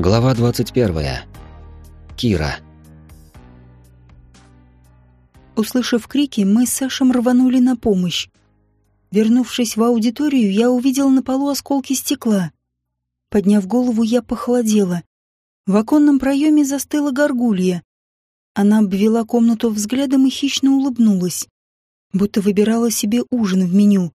Глава 21. Кира. Услышав крики, мы с Сашем рванули на помощь. Вернувшись в аудиторию, я увидел на полу осколки стекла. Подняв голову, я похолодела. В оконном проеме застыла горгулья. Она обвела комнату взглядом и хищно улыбнулась, будто выбирала себе ужин в меню.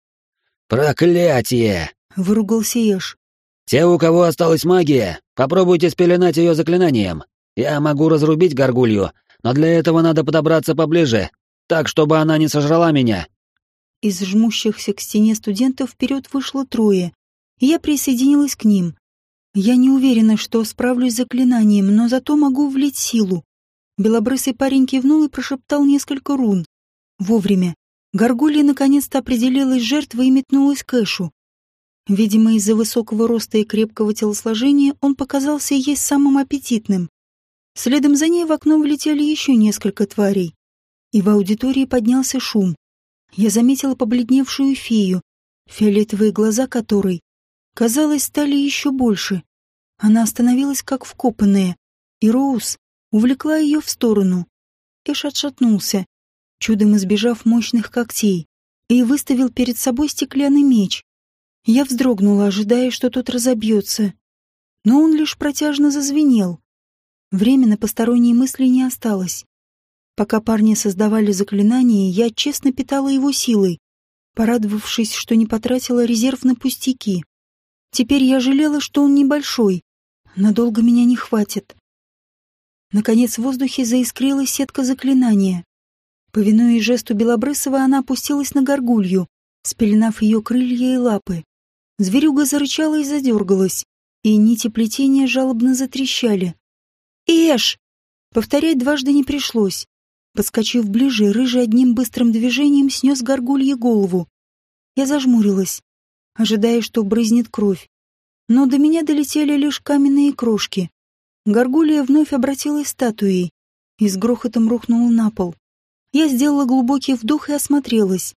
«Проклятие!» — выругался Эш. «Те, у кого осталась магия, попробуйте спеленать ее заклинанием. Я могу разрубить горгулью, но для этого надо подобраться поближе, так, чтобы она не сожрала меня». Из жмущихся к стене студентов вперед вышло трое, и я присоединилась к ним. Я не уверена, что справлюсь с заклинанием, но зато могу влить силу. Белобрысый парень кивнул и прошептал несколько рун. Вовремя. Горгулья наконец-то определилась жертвой и метнулась к Эшу. Видимо, из-за высокого роста и крепкого телосложения он показался ей самым аппетитным. Следом за ней в окно влетели еще несколько тварей. И в аудитории поднялся шум. Я заметила побледневшую фею, фиолетовые глаза которой, казалось, стали еще больше. Она остановилась как вкопанная, и Роуз увлекла ее в сторону. Эш отшатнулся, чудом избежав мощных когтей, и выставил перед собой стеклянный меч. Я вздрогнула, ожидая, что тот разобьется. Но он лишь протяжно зазвенел. Временно посторонней мысли не осталось. Пока парни создавали заклинание, я честно питала его силой, порадовавшись, что не потратила резерв на пустяки. Теперь я жалела, что он небольшой. Надолго меня не хватит. Наконец в воздухе заискрилась сетка заклинания. Повинуясь жесту Белобрысова, она опустилась на горгулью, спеленав ее крылья и лапы. Зверюга зарычала и задергалась, и нити плетения жалобно затрещали. «Эш!» Повторять дважды не пришлось. Подскочив ближе, рыжий одним быстрым движением снес горгулье голову. Я зажмурилась, ожидая, что брызнет кровь. Но до меня долетели лишь каменные крошки. Горгулья вновь обратилась статуей и с грохотом рухнула на пол. Я сделала глубокий вдох и осмотрелась.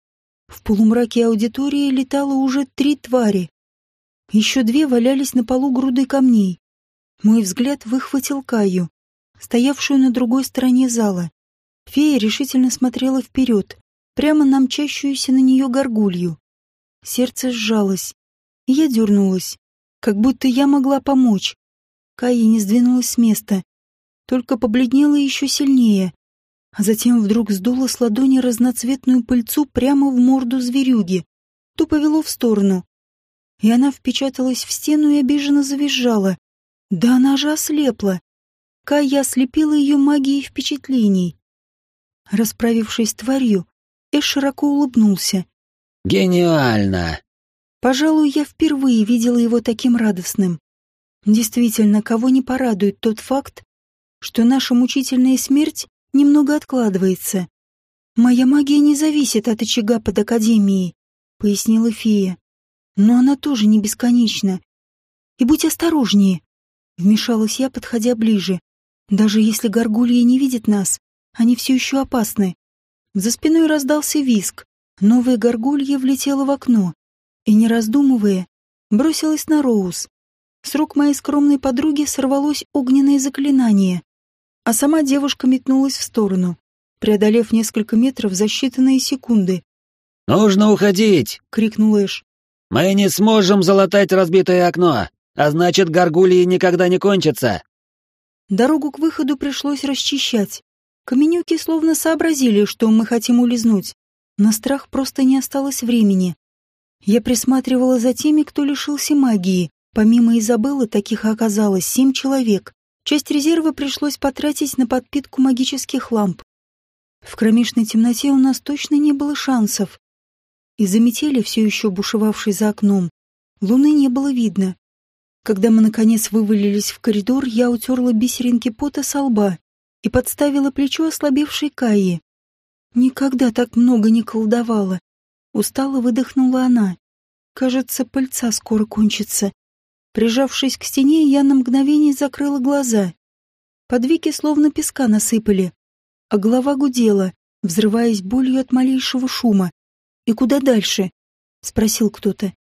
В полумраке аудитории летало уже три твари. Еще две валялись на полу груды камней. Мой взгляд выхватил Каю, стоявшую на другой стороне зала. Фея решительно смотрела вперед, прямо на мчащуюся на нее горгулью. Сердце сжалось, и я дернулась, как будто я могла помочь. Кая не сдвинулась с места, только побледнела еще сильнее, а затем вдруг сдула с ладони разноцветную пыльцу прямо в морду зверюги. Ту повело в сторону, и она впечаталась в стену и обиженно завизжала. Да она же ослепла. Кая ослепила ее магией впечатлений. Расправившись с тварью, Эш широко улыбнулся. «Гениально!» Пожалуй, я впервые видела его таким радостным. Действительно, кого не порадует тот факт, что наша мучительная смерть немного откладывается. «Моя магия не зависит от очага под Академией», — пояснила фея но она тоже не бесконечна. И будь осторожнее, вмешалась я, подходя ближе. Даже если горгульи не видят нас, они все еще опасны. За спиной раздался виск. Новая горгулья влетела в окно и, не раздумывая, бросилась на Роуз. С рук моей скромной подруги сорвалось огненное заклинание, а сама девушка метнулась в сторону, преодолев несколько метров за считанные секунды. «Нужно уходить!» — крикнул Эш. Мы не сможем залатать разбитое окно, а значит, горгульи никогда не кончатся. Дорогу к выходу пришлось расчищать. Каменюки словно сообразили, что мы хотим улизнуть. На страх просто не осталось времени. Я присматривала за теми, кто лишился магии. Помимо Изабеллы, таких оказалось семь человек. Часть резерва пришлось потратить на подпитку магических ламп. В кромешной темноте у нас точно не было шансов. Из-за метели, все еще бушевавшей за окном, луны не было видно. Когда мы, наконец, вывалились в коридор, я утерла бисеринки пота со лба и подставила плечо ослабевшей Каи. Никогда так много не колдовала. Устало выдохнула она. Кажется, пыльца скоро кончится. Прижавшись к стене, я на мгновение закрыла глаза. Под веки словно песка насыпали, а голова гудела, взрываясь болью от малейшего шума. «И куда дальше?» — спросил кто-то.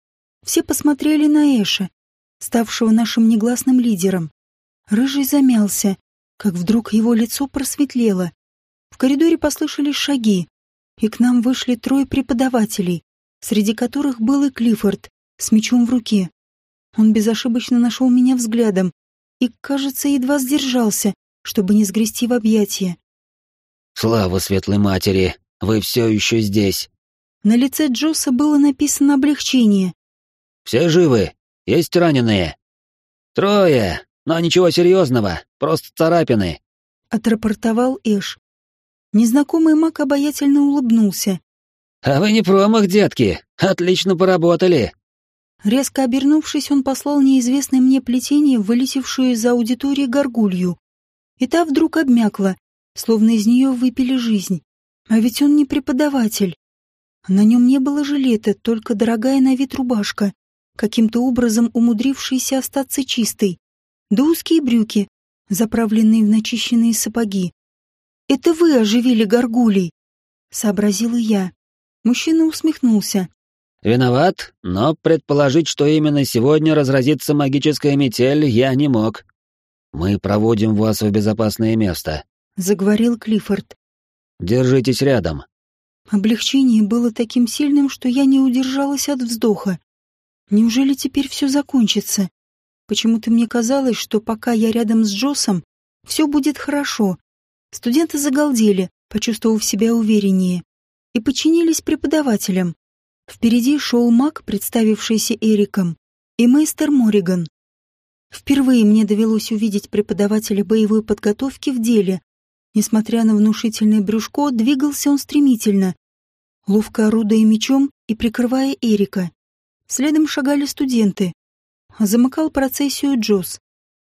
Все посмотрели на Эша, ставшего нашим негласным лидером. Рыжий замялся, как вдруг его лицо просветлело. В коридоре послышались шаги, и к нам вышли трое преподавателей, среди которых был и Клиффорд с мечом в руке. Он безошибочно нашел меня взглядом и, кажется, едва сдержался, чтобы не сгрести в объятия. «Слава светлой матери! Вы все еще здесь!» На лице Джосса было написано облегчение. «Все живы? Есть раненые?» «Трое, но ничего серьезного, просто царапины», — отрапортовал Эш. Незнакомый маг обаятельно улыбнулся. «А вы не промах, детки! Отлично поработали!» Резко обернувшись, он послал неизвестное мне плетение, вылетевшую из аудитории горгулью. И та вдруг обмякла, словно из нее выпили жизнь. А ведь он не преподаватель. На нем не было жилета, только дорогая на вид рубашка, каким-то образом умудрившаяся остаться чистой, да узкие брюки, заправленные в начищенные сапоги. «Это вы оживили горгулей!» — сообразила я. Мужчина усмехнулся. «Виноват, но предположить, что именно сегодня разразится магическая метель, я не мог. Мы проводим вас в безопасное место», — заговорил Клиффорд. «Держитесь рядом». Облегчение было таким сильным, что я не удержалась от вздоха. Неужели теперь все закончится? Почему-то мне казалось, что пока я рядом с Джосом, все будет хорошо. Студенты загалдели, почувствовав себя увереннее, и подчинились преподавателям. Впереди шел маг, представившийся Эриком, и мейстер Мориган. Впервые мне довелось увидеть преподавателя боевой подготовки в деле. Несмотря на внушительное брюшко, двигался он стремительно, ловко орудуя мечом и прикрывая Эрика. Следом шагали студенты. Замыкал процессию Джосс.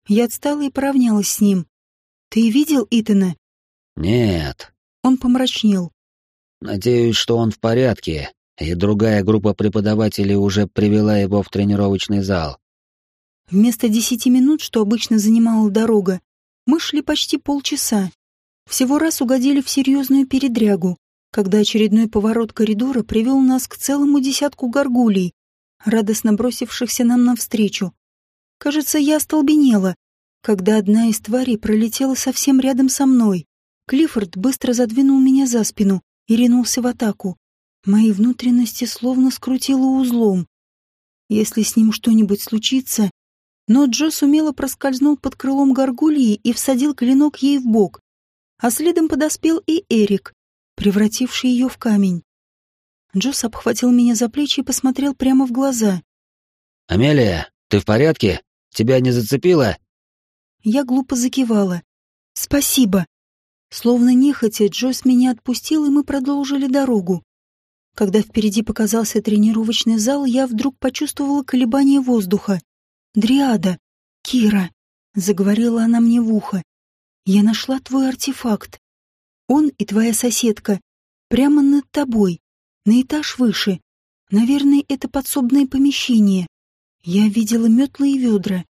Я отстала и поравнялась с ним. «Ты видел Итана?» «Нет». Он помрачнел. «Надеюсь, что он в порядке, и другая группа преподавателей уже привела его в тренировочный зал». Вместо десяти минут, что обычно занимала дорога, мы шли почти полчаса. Всего раз угодили в серьезную передрягу, когда очередной поворот коридора привел нас к целому десятку горгулей, радостно бросившихся нам навстречу. Кажется, я остолбенела, когда одна из тварей пролетела совсем рядом со мной. Клиффорд быстро задвинул меня за спину и ринулся в атаку. Мои внутренности словно скрутило узлом. Если с ним что-нибудь случится... Но Джо сумело проскользнул под крылом горгульи и всадил клинок ей в бок. А следом подоспел и Эрик, превративший ее в камень. Джос обхватил меня за плечи и посмотрел прямо в глаза. «Амелия, ты в порядке? Тебя не зацепило?» Я глупо закивала. «Спасибо». Словно нехотя, Джос меня отпустил, и мы продолжили дорогу. Когда впереди показался тренировочный зал, я вдруг почувствовала колебание воздуха. «Дриада! Кира!» — заговорила она мне в ухо. «Я нашла твой артефакт. Он и твоя соседка прямо над тобой на этаж выше. Наверное, это подсобное помещение. Я видела метлы и ведра.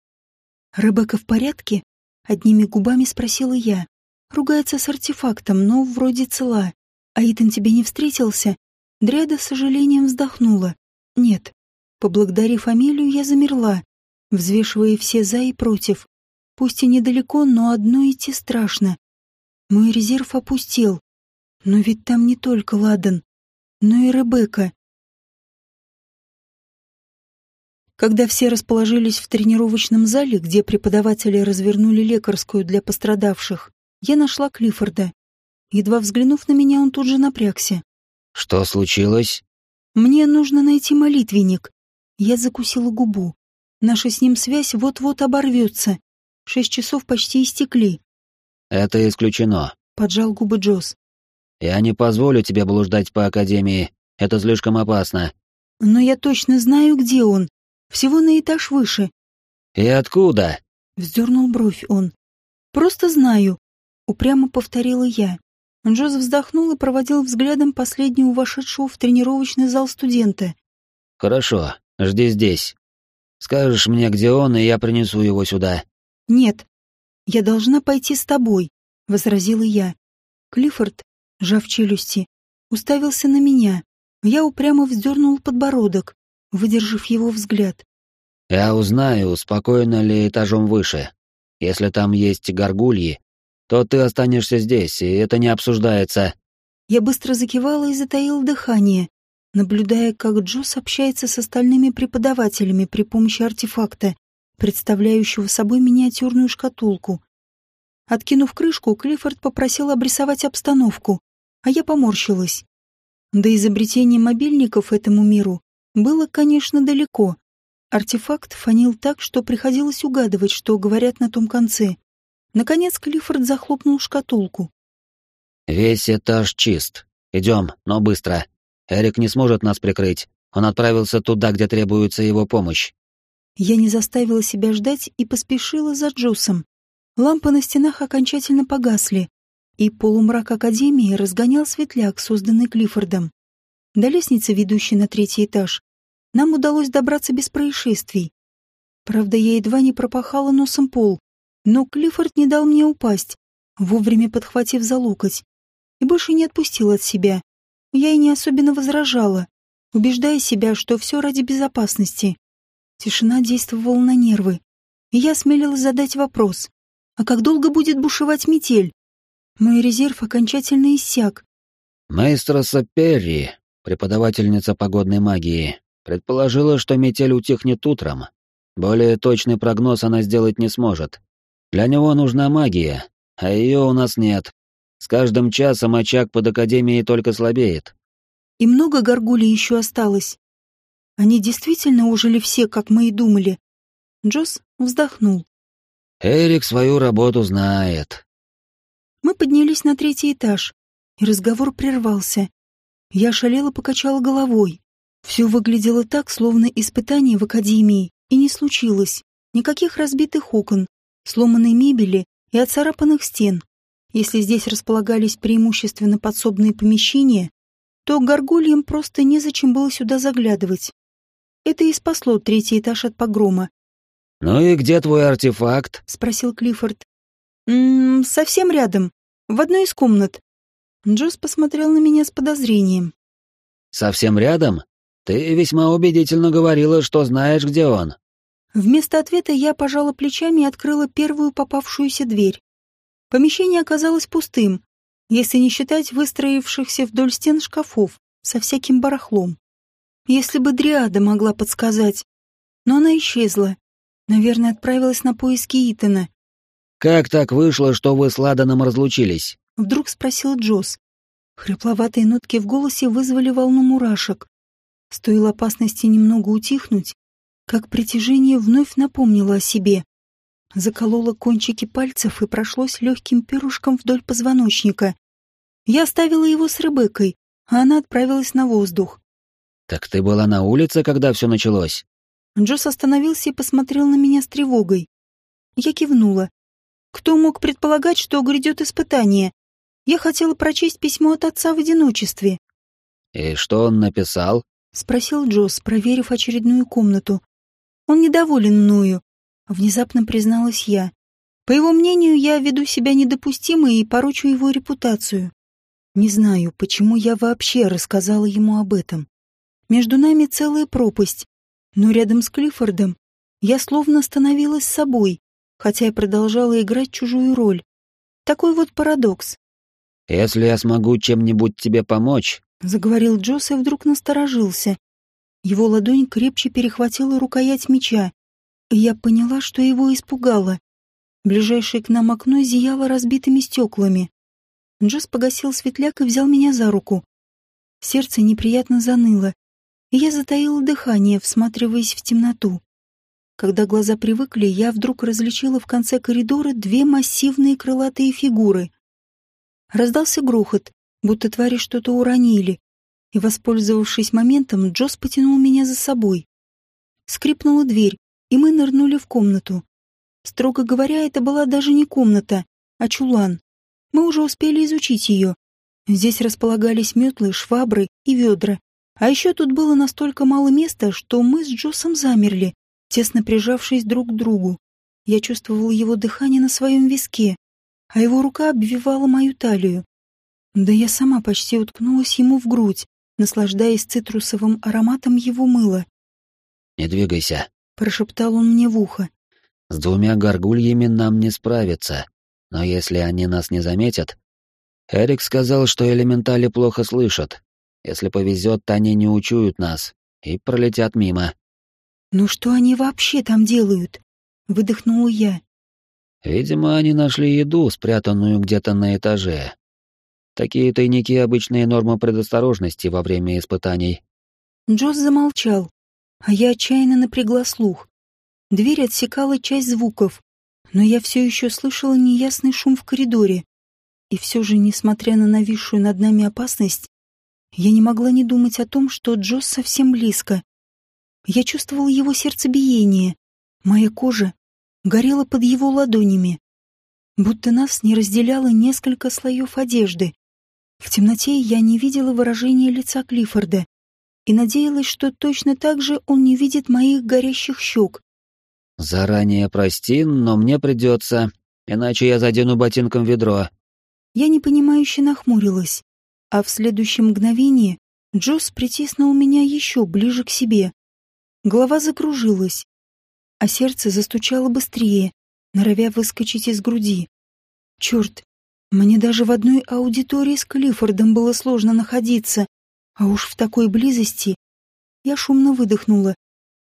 «Ребекка в порядке?» — одними губами спросила я. Ругается с артефактом, но вроде цела. А Итан тебе не встретился? Дряда с сожалением вздохнула. Нет. Поблагодарив фамилию, я замерла, взвешивая все «за» и «против». Пусть и недалеко, но одно идти страшно. Мой резерв опустел. Но ведь там не только Ладан но и Ребекка. Когда все расположились в тренировочном зале, где преподаватели развернули лекарскую для пострадавших, я нашла Клиффорда. Едва взглянув на меня, он тут же напрягся. «Что случилось?» «Мне нужно найти молитвенник». Я закусила губу. Наша с ним связь вот-вот оборвется. Шесть часов почти истекли. «Это исключено», — поджал губы Джосс. Я не позволю тебе блуждать по Академии. Это слишком опасно. Но я точно знаю, где он. Всего на этаж выше. И откуда? Вздернул бровь он. Просто знаю. Упрямо повторила я. Джоз вздохнул и проводил взглядом последнего вошедшего в тренировочный зал студента. «Хорошо, жди здесь. Скажешь мне, где он, и я принесу его сюда». «Нет, я должна пойти с тобой», — возразила я. Клиффорд сжав челюсти, уставился на меня. Я упрямо вздернул подбородок, выдержав его взгляд. «Я узнаю, спокойно ли этажом выше. Если там есть горгульи, то ты останешься здесь, и это не обсуждается. Я быстро закивала и затаила дыхание, наблюдая, как Джос общается с остальными преподавателями при помощи артефакта, представляющего собой миниатюрную шкатулку. Откинув крышку, Клиффорд попросил обрисовать обстановку, а я поморщилась. До изобретения мобильников этому миру было, конечно, далеко. Артефакт фонил так, что приходилось угадывать, что говорят на том конце. Наконец Клиффорд захлопнул шкатулку. «Весь этаж чист. Идем, но быстро. Эрик не сможет нас прикрыть. Он отправился туда, где требуется его помощь». Я не заставила себя ждать и поспешила за Джосом. Лампы на стенах окончательно погасли, и полумрак Академии разгонял светляк, созданный Клиффордом. До лестницы, ведущей на третий этаж, нам удалось добраться без происшествий. Правда, я едва не пропахала носом пол, но Клиффорд не дал мне упасть, вовремя подхватив за локоть, и больше не отпустил от себя. Я и не особенно возражала, убеждая себя, что все ради безопасности. Тишина действовала на нервы, и я осмелилась задать вопрос. А как долго будет бушевать метель? Мой резерв окончательно иссяк. Маэстроса Перри, преподавательница погодной магии, предположила, что метель утихнет утром. Более точный прогноз она сделать не сможет. Для него нужна магия, а ее у нас нет. С каждым часом очаг под Академией только слабеет. И много горгулей еще осталось. Они действительно ужили все, как мы и думали. Джосс вздохнул. Эрик свою работу знает. Мы поднялись на третий этаж, и разговор прервался. Я шалела, покачала головой. Все выглядело так, словно испытание в академии и не случилось. Никаких разбитых окон, сломанной мебели и оцарапанных стен. Если здесь располагались преимущественно подсобные помещения, то горгульям просто незачем было сюда заглядывать. Это и спасло третий этаж от погрома. «Ну и где твой артефакт?» — спросил Клиффорд. «М -м, совсем рядом, в одной из комнат». Джосс посмотрел на меня с подозрением. «Совсем рядом? Ты весьма убедительно говорила, что знаешь, где он». Вместо ответа я пожала плечами и открыла первую попавшуюся дверь. Помещение оказалось пустым, если не считать выстроившихся вдоль стен шкафов со всяким барахлом. Если бы Дриада могла подсказать. Но она исчезла, Наверное, отправилась на поиски Итана. «Как так вышло, что вы с Ладаном разлучились?» Вдруг спросил Джосс. Хрипловатые нотки в голосе вызвали волну мурашек. Стоило опасности немного утихнуть, как притяжение вновь напомнило о себе. Закололо кончики пальцев и прошлось легким перышком вдоль позвоночника. Я оставила его с Ребеккой, а она отправилась на воздух. «Так ты была на улице, когда все началось?» Джосс остановился и посмотрел на меня с тревогой. Я кивнула. Кто мог предполагать, что грядет испытание? Я хотела прочесть письмо от отца в одиночестве. «И что он написал?» — спросил Джосс, проверив очередную комнату. «Он недоволен мною», — внезапно призналась я. «По его мнению, я веду себя недопустимо и порочу его репутацию. Не знаю, почему я вообще рассказала ему об этом. Между нами целая пропасть, но рядом с Клиффордом я словно становилась собой, хотя и продолжала играть чужую роль. Такой вот парадокс. «Если я смогу чем-нибудь тебе помочь», — заговорил Джосс и вдруг насторожился. Его ладонь крепче перехватила рукоять меча, и я поняла, что его испугало. Ближайшее к нам окно зияло разбитыми стеклами. Джосс погасил светляк и взял меня за руку. Сердце неприятно заныло, я затаила дыхание, всматриваясь в темноту. Когда глаза привыкли, я вдруг различила в конце коридора две массивные крылатые фигуры. Раздался грохот, будто твари что-то уронили, и, воспользовавшись моментом, Джос потянул меня за собой. Скрипнула дверь, и мы нырнули в комнату. Строго говоря, это была даже не комната, а чулан. Мы уже успели изучить ее. Здесь располагались метлы, швабры и ведра, а еще тут было настолько мало места, что мы с Джосом замерли, тесно прижавшись друг к другу. Я чувствовала его дыхание на своем виске, а его рука обвивала мою талию. Да я сама почти уткнулась ему в грудь, наслаждаясь цитрусовым ароматом его мыла. «Не двигайся», — прошептал он мне в ухо. С двумя горгульями нам не справиться, но если они нас не заметят... Эрик сказал, что элементали плохо слышат. Если повезет, они не учуют нас и пролетят мимо. «Ну что они вообще там делают?» — выдохнула я. Видимо, они нашли еду, спрятанную где-то на этаже. Такие тайники — обычные нормы предосторожности во время испытаний. Джосс замолчал, а я отчаянно напрягла слух. Дверь отсекала часть звуков, но я все еще слышала неясный шум в коридоре. И все же, несмотря на нависшую над нами опасность, я не могла не думать о том, что Джосс совсем близко. Я чувствовала его сердцебиение. Моя кожа горела под его ладонями. Будто нас не разделяло несколько слоев одежды. В темноте я не видела выражения лица Клиффорда и надеялась, что точно так же он не видит моих горящих щек. «Заранее прости, но мне придется, иначе я задену ботинком ведро». Я непонимающе нахмурилась, а в следующем мгновении Джосс притиснул меня еще ближе к себе. Голова закружилась, а сердце застучало быстрее, норовя выскочить из груди. Черт, мне даже в одной аудитории с Клиффордом было сложно находиться, а уж в такой близости я шумно выдохнула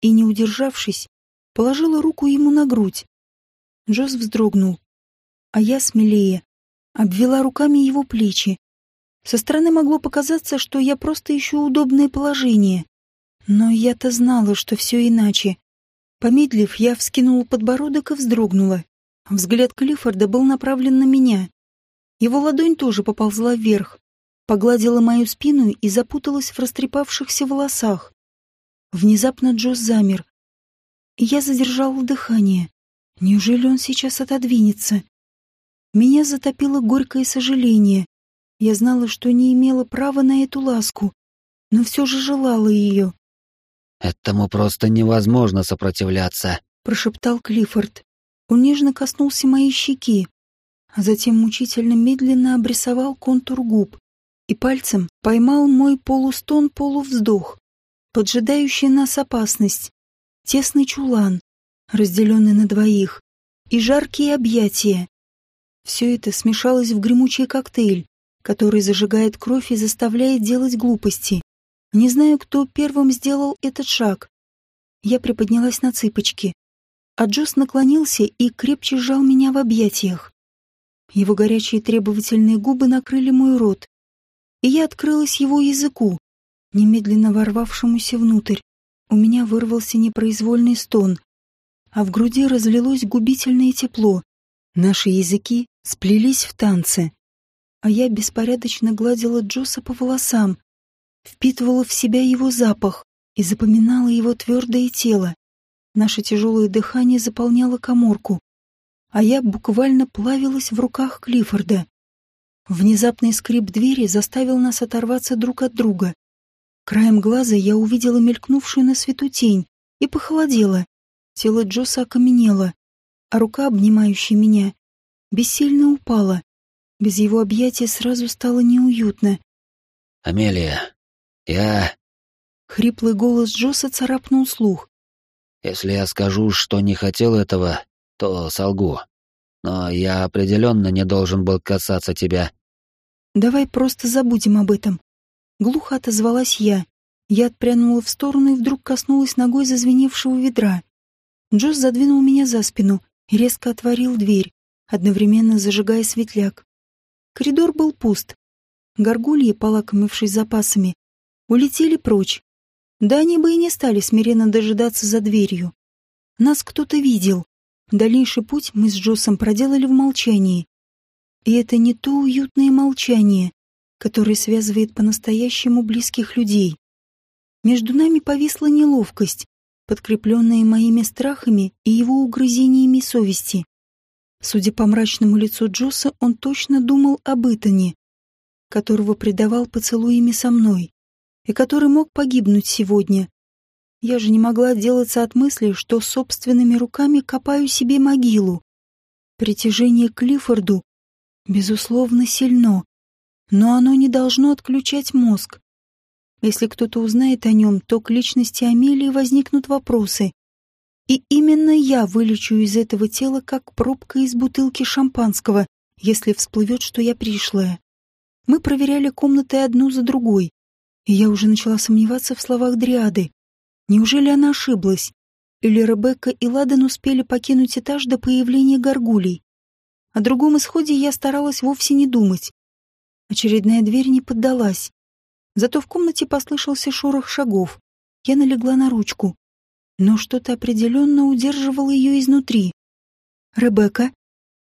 и, не удержавшись, положила руку ему на грудь. Джосс вздрогнул, а я смелее обвела руками его плечи. Со стороны могло показаться, что я просто ищу удобное положение. Но я-то знала, что все иначе. Помедлив, я вскинула подбородок и вздрогнула. Взгляд Клиффорда был направлен на меня. Его ладонь тоже поползла вверх, погладила мою спину и запуталась в растрепавшихся волосах. Внезапно Джо замер. Я задержала дыхание. Неужели он сейчас отодвинется? Меня затопило горькое сожаление. Я знала, что не имела права на эту ласку, но все же желала ее. «Этому просто невозможно сопротивляться», — прошептал Клиффорд. Он нежно коснулся моей щеки, затем мучительно медленно обрисовал контур губ и пальцем поймал мой полустон-полувздох, поджидающий нас опасность, тесный чулан, разделенный на двоих, и жаркие объятия. Все это смешалось в гремучий коктейль, который зажигает кровь и заставляет делать глупости. Не знаю, кто первым сделал этот шаг. Я приподнялась на цыпочки, а Джос наклонился и крепче сжал меня в объятиях. Его горячие требовательные губы накрыли мой рот, и я открылась его языку, немедленно ворвавшемуся внутрь. У меня вырвался непроизвольный стон, а в груди разлилось губительное тепло. Наши языки сплелись в танце, а я беспорядочно гладила Джоса по волосам, впитывала в себя его запах и запоминала его твердое тело. Наше тяжелое дыхание заполняло коморку, а я буквально плавилась в руках Клиффорда. Внезапный скрип двери заставил нас оторваться друг от друга. Краем глаза я увидела мелькнувшую на свету тень и похолодела. Тело Джоса окаменело, а рука, обнимающая меня, бессильно упала. Без его объятия сразу стало неуютно. «Амелия, я...» Хриплый голос Джоса царапнул слух. «Если я скажу, что не хотел этого, то солгу. Но я определенно не должен был касаться тебя. Давай просто забудем об этом. Глухо отозвалась я. Я отпрянула в сторону и вдруг коснулась ногой зазвеневшего ведра. Джос задвинул меня за спину и резко отворил дверь, одновременно зажигая светляк. Коридор был пуст. Горгульи, полакомившись запасами, улетели прочь. Да они бы и не стали смиренно дожидаться за дверью. Нас кто-то видел. Дальнейший путь мы с Джоссом проделали в молчании. И это не то уютное молчание, которое связывает по-настоящему близких людей. Между нами повисла неловкость, подкрепленная моими страхами и его угрызениями совести. Судя по мрачному лицу Джосса, он точно думал об Итане, которого предавал поцелуями со мной, и который мог погибнуть сегодня, я же не могла отделаться от мысли, что собственными руками копаю себе могилу. Притяжение к Клиффорду, безусловно, сильно, но оно не должно отключать мозг. Если кто-то узнает о нем, то к личности Амелии возникнут вопросы. И именно я вылечу из этого тела, как пробка из бутылки шампанского, если всплывет, что я пришлая. Мы проверяли комнаты одну за другой, и я уже начала сомневаться в словах Дриады. Неужели она ошиблась? Или Ребекка и Ладен успели покинуть этаж до появления горгулей? О другом исходе я старалась вовсе не думать. Очередная дверь не поддалась. Зато в комнате послышался шорох шагов. Я налегла на ручку. Но что-то определенно удерживало ее изнутри. «Ребекка?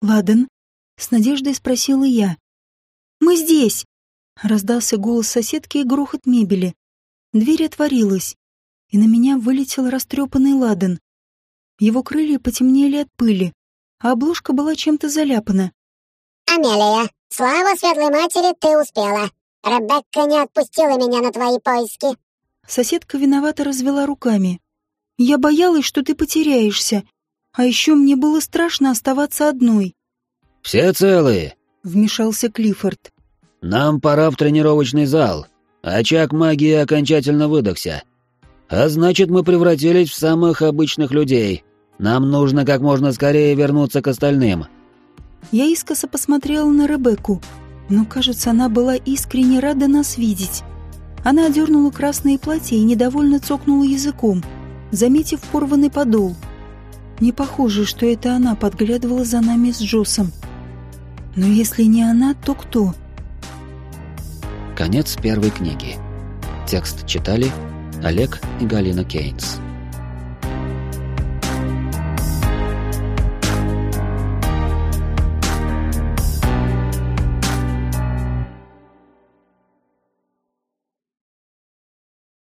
Ладен?» — с надеждой спросила я. «Мы здесь!» — раздался голос соседки и грохот мебели. Дверь отворилась, и на меня вылетел растрепанный ладан. Его крылья потемнели от пыли, а обложка была чем-то заляпана. «Амелия, слава светлой матери, ты успела. Ребекка не отпустила меня на твои поиски». Соседка виновато развела руками. «Я боялась, что ты потеряешься, а еще мне было страшно оставаться одной». «Все целые», — вмешался Клиффорд. «Нам пора в тренировочный зал. Очаг магии окончательно выдохся. А значит, мы превратились в самых обычных людей. Нам нужно как можно скорее вернуться к остальным». Я искоса посмотрела на Ребекку, но, кажется, она была искренне рада нас видеть. Она одернула красное платье и недовольно цокнула языком, заметив порванный подол. Не похоже, что это она подглядывала за нами с Джосом. Но если не она, то кто? Конец первой книги. Текст читали Олег и Галина Кейнс.